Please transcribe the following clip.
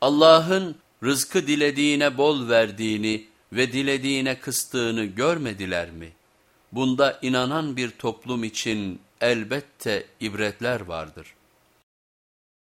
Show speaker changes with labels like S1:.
S1: Allah'ın rızkı dilediğine bol verdiğini ve dilediğine kıstığını görmediler mi? Bunda inanan bir toplum için elbette ibretler vardır.